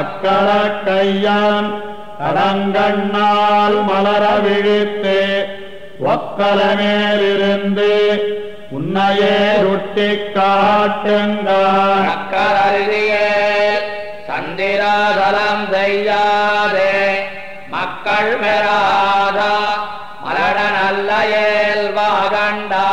அக்கல கையான் கடங்கண்ணால் மலர விழித்து ஒக்கல மேலிருந்து உன்னையே ரொட்டி காட்டுங்கள் மக்களறியே சந்திராதலம் செய்யாதே மக்கள் பெறாதா மலட நல்ல இயல்பாகண்டா